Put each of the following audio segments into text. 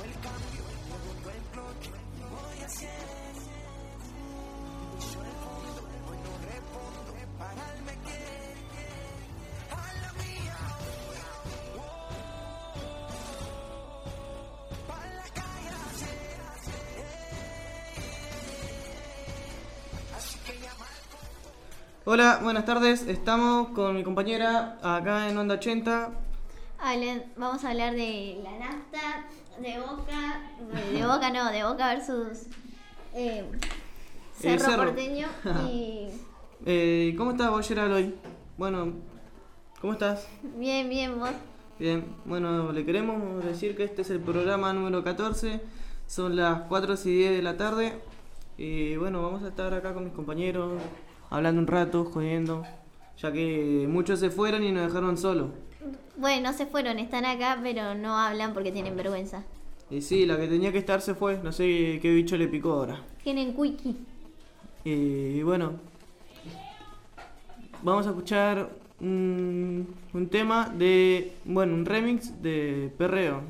llegó el cambio, llegó el bloque, voy a hacer. Yo el fondo, hoy no respondo, pararme que a la mía para la calle hacer, hacer. Así que llamar. Hola, buenas tardes. Estamos con mi compañera acá en Onda 80. Vamos a hablar de la nada Boca no, de Boca versus eh, Cerro, Cerro. Porteño y Eh, ¿Cómo estás vos, Gerald, hoy? Bueno, ¿cómo estás? bien, bien vos. Bien, bueno, le queremos decir que este es el programa número 14. Son las 4 y 10 de la tarde. Y bueno, vamos a estar acá con mis compañeros, hablando un rato, jodiendo. Ya que muchos se fueron y nos dejaron solos. Bueno, no se fueron, están acá, pero no hablan porque tienen vergüenza. Y sí, la que tenía que estar se fue. No sé qué bicho le picó ahora. Tienen quickie. Y bueno, vamos a escuchar un, un tema de, bueno, un remix de Perreo.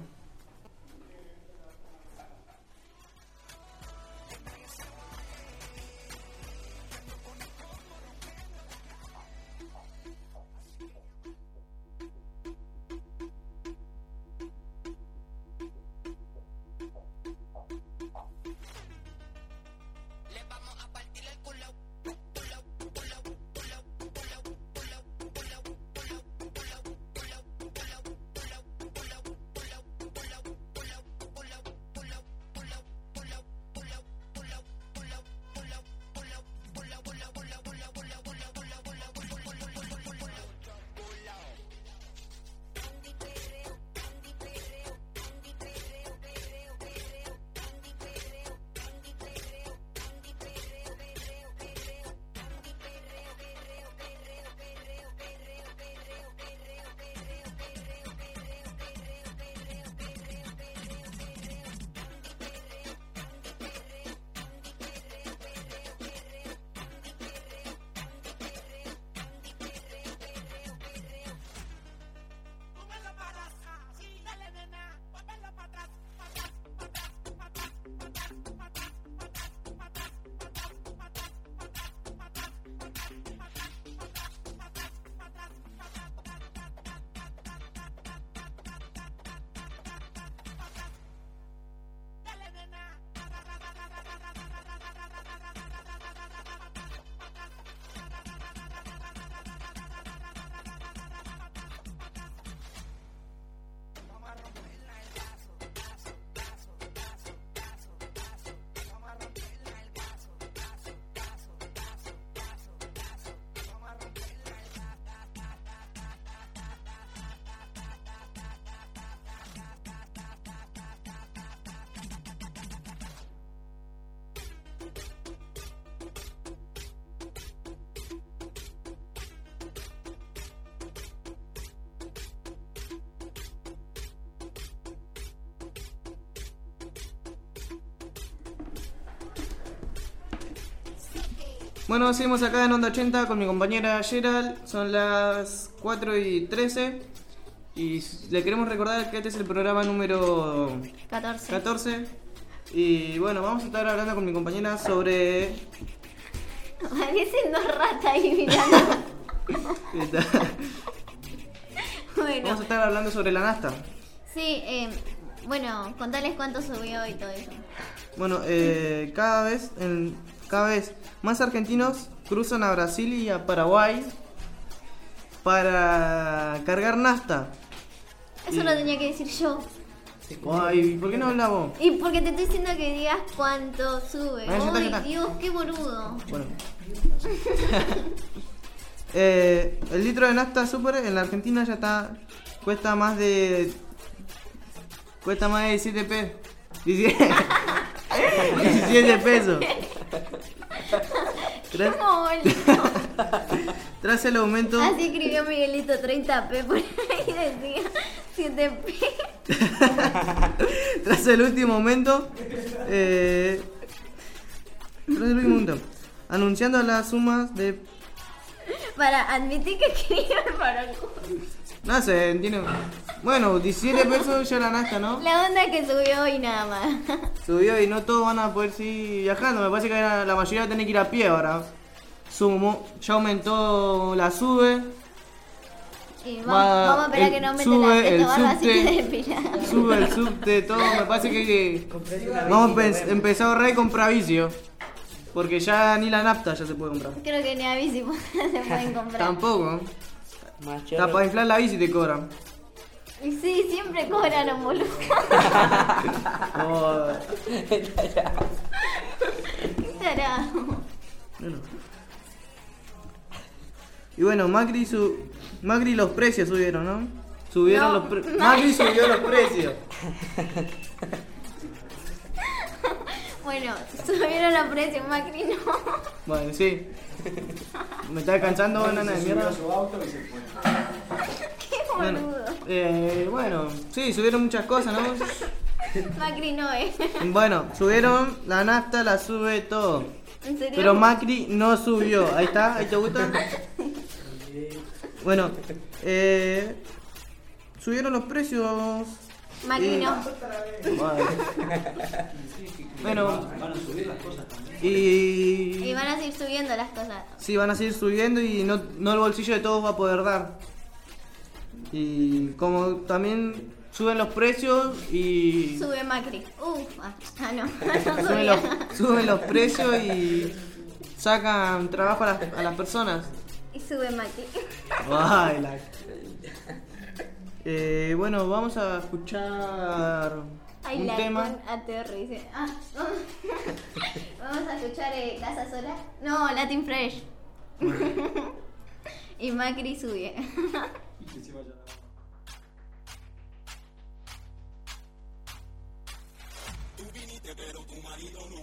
Bueno, seguimos acá en Onda 80 con mi compañera Gerald. Son las 4 y 13. Y le queremos recordar que este es el programa número 14. 14. Y bueno, vamos a estar hablando con mi compañera sobre... Parecen dos ratas ahí mirando. bueno, Vamos a estar hablando sobre la nasta. sí, eh, bueno, contales cuánto subió y todo eso. Bueno, eh, cada vez en- cada vez más argentinos cruzan a Brasil y a Paraguay para cargar nasta. Eso lo tenía que decir yo. Ay, ¿por qué no hablas vos? Y porque te estoy diciendo que digas cuánto sube. Ay. Dios, qué boludo. Bueno. Eh, el litro de nafta super en la Argentina ya está cuesta más de cuesta más de 17 pesos. 17, 17 pesos. Tras, tras el aumento Así escribió Miguelito 30p por ahí decía 7p. tras el último aumento eh, tras el último aumento anunciando las sumas de Para admitir que escribe para el no sé, entiende. Bueno, 17 pesos ya la nasta, ¿no? La onda que subió hoy nada más. Subió y no todos van a poder seguir viajando. Me parece que la mayoría va a tener que ir a pie ahora. Sumo, ya aumentó la sube. Y vamos, Va, vamos a esperar el- que no aumente sube la el así subte. que despilada. Sube el subte, todo. Me parece que, que vamos a empe- empezar a ahorrar y comprar vicio. Porque ya ni la nafta ya se puede comprar. Creo que ni a bici se pueden comprar. Tampoco. Chorro. para inflar la bici te cobran. Y sí, siempre cobran boludo. Oh, ¿Qué tarado? bueno. Y bueno, Macri su Macri los precios subieron, ¿no? Subieron No, los precios. Ma- Macri subió los precios. Bueno, subieron los precios, Macri no. Bueno, sí. Me está cansando banana de mierda. Bueno, eh, bueno, sí, subieron muchas cosas, ¿no? Macri no es. Bueno, subieron la nafta, la sube todo. ¿En serio? Pero Macri no subió. Ahí está, ahí te gusta. Bueno, eh, subieron los precios. Macri y- no. Bueno, Van a subir las cosas también. Y y van a seguir subiendo las cosas. sí, van a seguir subiendo y no, no el bolsillo de todos va a poder dar. Y como también suben los precios y Sube Macri. Uf, ah, no. No suben los, suben los precios y sacan trabajo a las, a las personas. Y sube Macri. Ay, la- Eh, bueno, vamos a escuchar Ay, un la tema. dice. Ah, vamos a escuchar eh, Casa Sola. No, Latin Fresh. y Macri sube. Que se vaya. Tú viniste, pero tu marido no.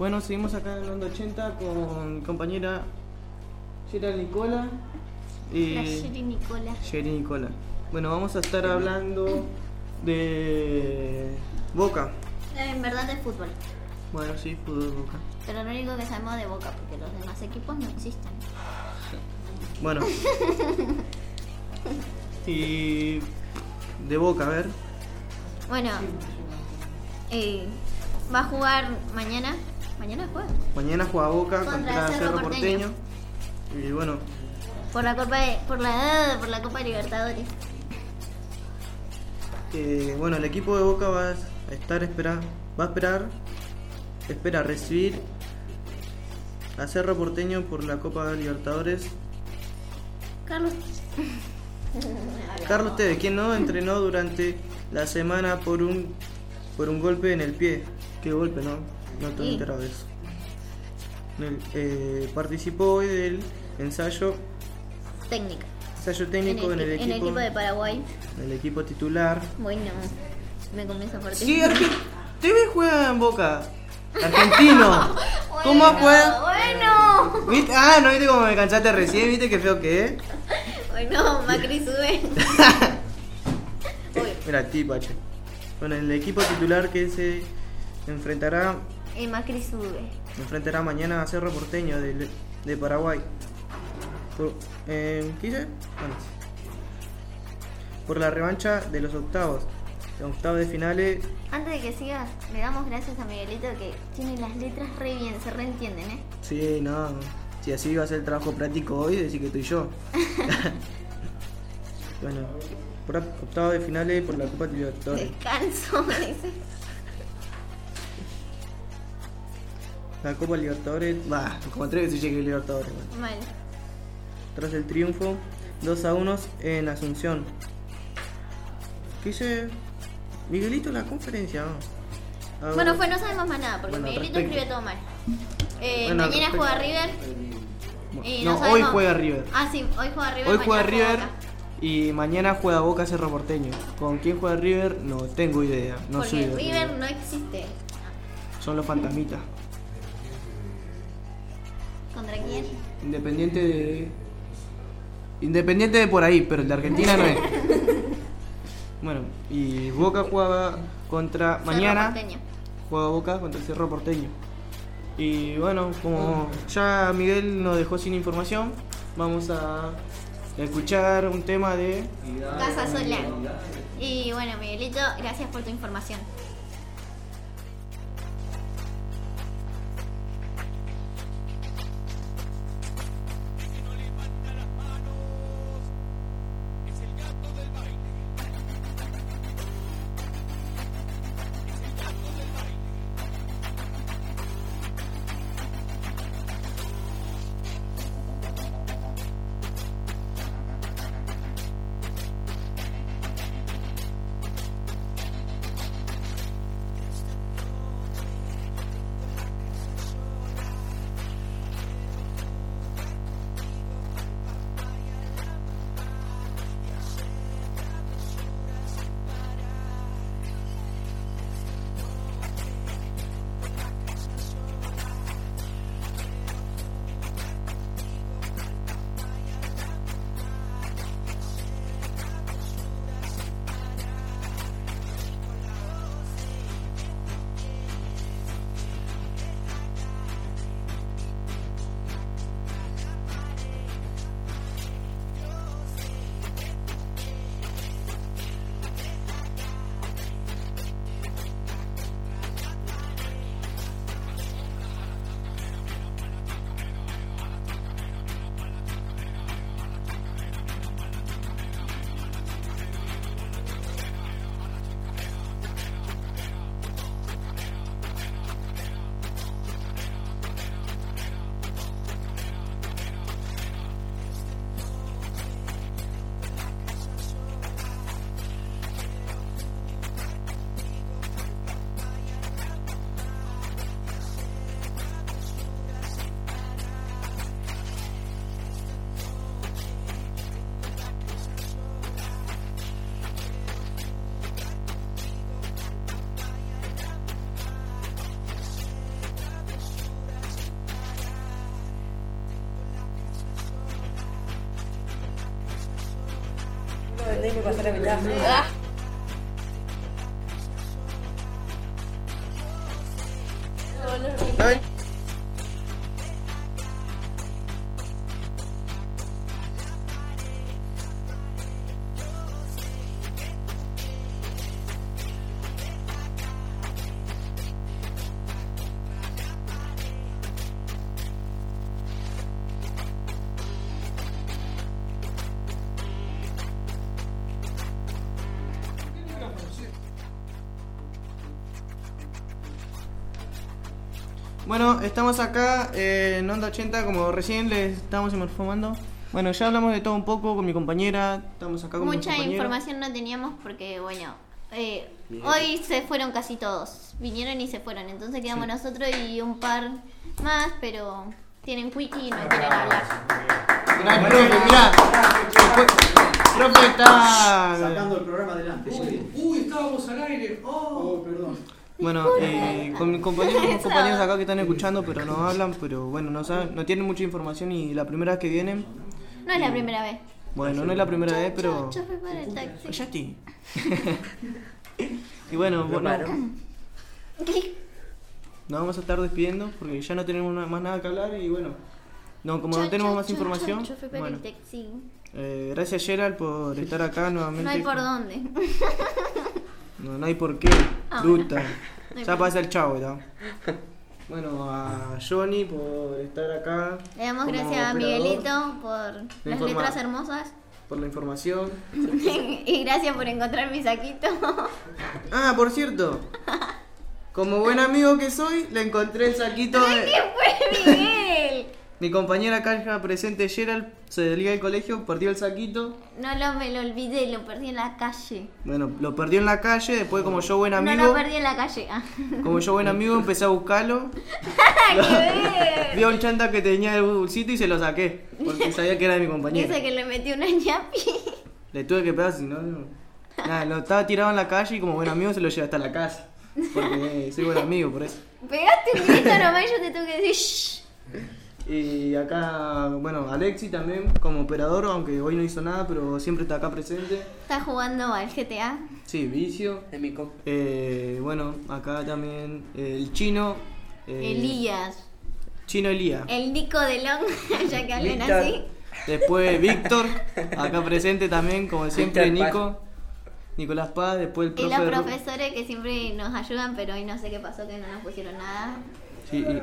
Bueno, seguimos acá en Onda 80 con mi compañera Gerald Nicola y La Sherry Nicola. Sherry Nicola. Bueno, vamos a estar hablando de Boca. Eh, En verdad de fútbol. Bueno, sí, fútbol Boca. Pero lo único que sabemos de Boca, porque los demás equipos no existen. Bueno. y de Boca, a ver. Bueno, eh, va a jugar mañana. ¿Mañana juega? Mañana juega Boca Contra contra, Cerro Cerro Porteño. Porteño. Y bueno, Por la Copa de- por la por la Copa Libertadores. eh, bueno, el equipo de Boca va a estar esperar, va a esperar, espera recibir a Cerro Porteño por la Copa Libertadores. Carlos. Carlos Tevez, quien no entrenó durante la semana por un por un golpe en el pie. ¿Qué golpe, no? No estoy Sí. enterado de eso. El- eh, participó hoy del ensayo, Técnica. ensayo En técnico en el, equi- en el equipo, equipo de Paraguay. en el equipo titular. Bueno, me comienza a partir. Sí, Tevez juega en Boca. Argentino. ¿Cómo juega? Bueno, ¿Viste? Ah, no viste cómo me cansaste recién, viste qué feo que es. bueno, Macri sube. Mira, tipo H. Bueno, el equipo titular que se enfrentará y Macri sube. enfrentará mañana a Cerro Porteño de, de Paraguay. Por, eh, ¿Qué dice? Bueno. Por la revancha de los octavos. Los octavos de finales. Antes de que sigas, le damos gracias a Miguelito que tiene las letras re bien, se reentienden, ¿eh? Sí, no. Si así va a ser el trabajo práctico hoy, decir que estoy yo. bueno, por octavos de finales por la Copa Libertadores. Descanso, me dice. La Copa Libertadores. Va, como tres veces llegué a Libertadores. bueno. Mal. tras el triunfo 2 a 1 en Asunción. ¿Qué dice Miguelito en la conferencia? Ah, Bueno, fue, no sabemos más nada, porque Bueno, Miguelito respecto. escribe todo mal. Eh, Bueno, mañana respecto. juega River. Y no, no, hoy juega River. Ah, sí, hoy juega River. Hoy juega River y mañana juega Boca Cerro Porteño. ¿Con quién juega River? No tengo idea. No porque soy de River no existe. Son los fantasmitas. ¿Contra quién? Independiente de. Independiente de por ahí, pero el de Argentina no es. Bueno, y Boca juega contra. Cerro mañana. Porteño. juega Boca contra el Cerro Porteño. Y bueno, como ya Miguel nos dejó sin información, vamos a escuchar un tema de. Casa Sola. Y bueno, Miguelito, gracias por tu información. Ay. Bueno, estamos acá eh, en Onda 80, como recién les estábamos informando. Bueno, ya hablamos de todo un poco con mi compañera. Estamos acá con mi Mucha información no teníamos porque, bueno, eh, hoy se fueron casi todos. Vinieron y se fueron. Entonces quedamos nosotros y un par más, pero tienen quickie y no quieren hablar. El profe, mirá. Profe está. Sacando el programa adelante. Uy, uy, estábamos al aire. Oh. Oh, perdón. Bueno, eh, con mis compañeros, mis compañeros acá que están escuchando, pero no hablan, pero bueno, no saben, no tienen mucha información y la primera vez que vienen, No es la primera vez. bueno, no es la primera vez, pero Yo fui para el taxi. ya estoy. y bueno, bueno, nos vamos a estar despidiendo porque ya no tenemos más nada que hablar y bueno, no, como no tenemos más información, Yo fui para bueno, el taxi. eh, gracias Gerald por estar acá nuevamente. No hay por dónde. No, no hay por qué, Ah. No ya pasa el chavo, ¿no? Bueno, a Johnny por estar acá. Le damos gracias a operador, Miguelito por las letras hermosas. Por la información. y gracias por encontrar mi saquito. Ah, por cierto. Como buen amigo que soy, le encontré el saquito de... ¿Qué fue Miguel? Mi compañera acá presente, Gerald, se desliga del colegio, perdió el saquito. No lo, me lo olvidé, lo perdí en la calle. Bueno, lo perdió en la calle, después como yo buen No amigo, lo perdí en la calle. Ah. como yo buen amigo empecé a buscarlo. Vi a un chanta que tenía el bolsito y se lo saqué, porque sabía que era de mi compañero. Dice que le metí una ñapi. Le tuve que pegar, si no, no. Nada, lo estaba tirado en la calle y como buen amigo se lo llevé hasta la casa. Porque eh, soy buen amigo, por eso. Pegaste un grito nomás y yo te tengo que decir shh. Y acá, bueno, Alexi también como operador, aunque hoy no hizo nada, pero siempre está acá presente. Está jugando al GTA. Sí, Vicio. De mi comp. Eh, bueno, acá también eh, el chino. eh, Elías. Chino Elías. El Nico de Long, ya que hablan Víctor. así. Después Víctor, acá presente también, como siempre, Víctor Paz. Nico. Nicolás Paz, después el Y profe. los Ru- profesores que siempre nos ayudan, pero hoy no sé qué pasó, que no nos pusieron nada. Sí, y-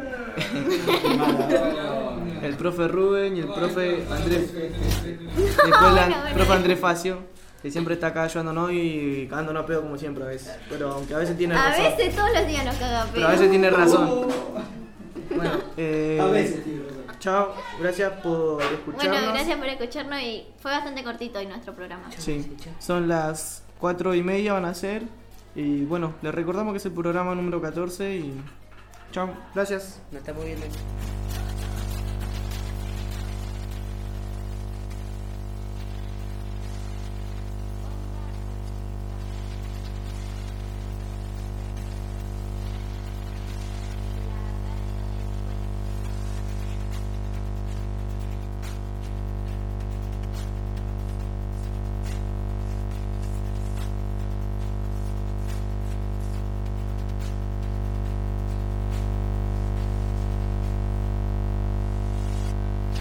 el profe Rubén y el profe Andrés. Después la bueno. profe Andrés Facio, que siempre está acá ayudándonos y cagándonos a pedo como siempre a veces. Pero aunque a veces tiene A razón. veces todos los días nos caga pedo. Pero a veces tiene razón. Bueno, eh, A veces, razón. Chao, gracias por escucharnos. Bueno, gracias por escucharnos y fue bastante cortito hoy nuestro programa. Sí, son las cuatro y media van a ser. Y bueno, les recordamos que es el programa número 14 y chao, gracias. Nos estamos viendo.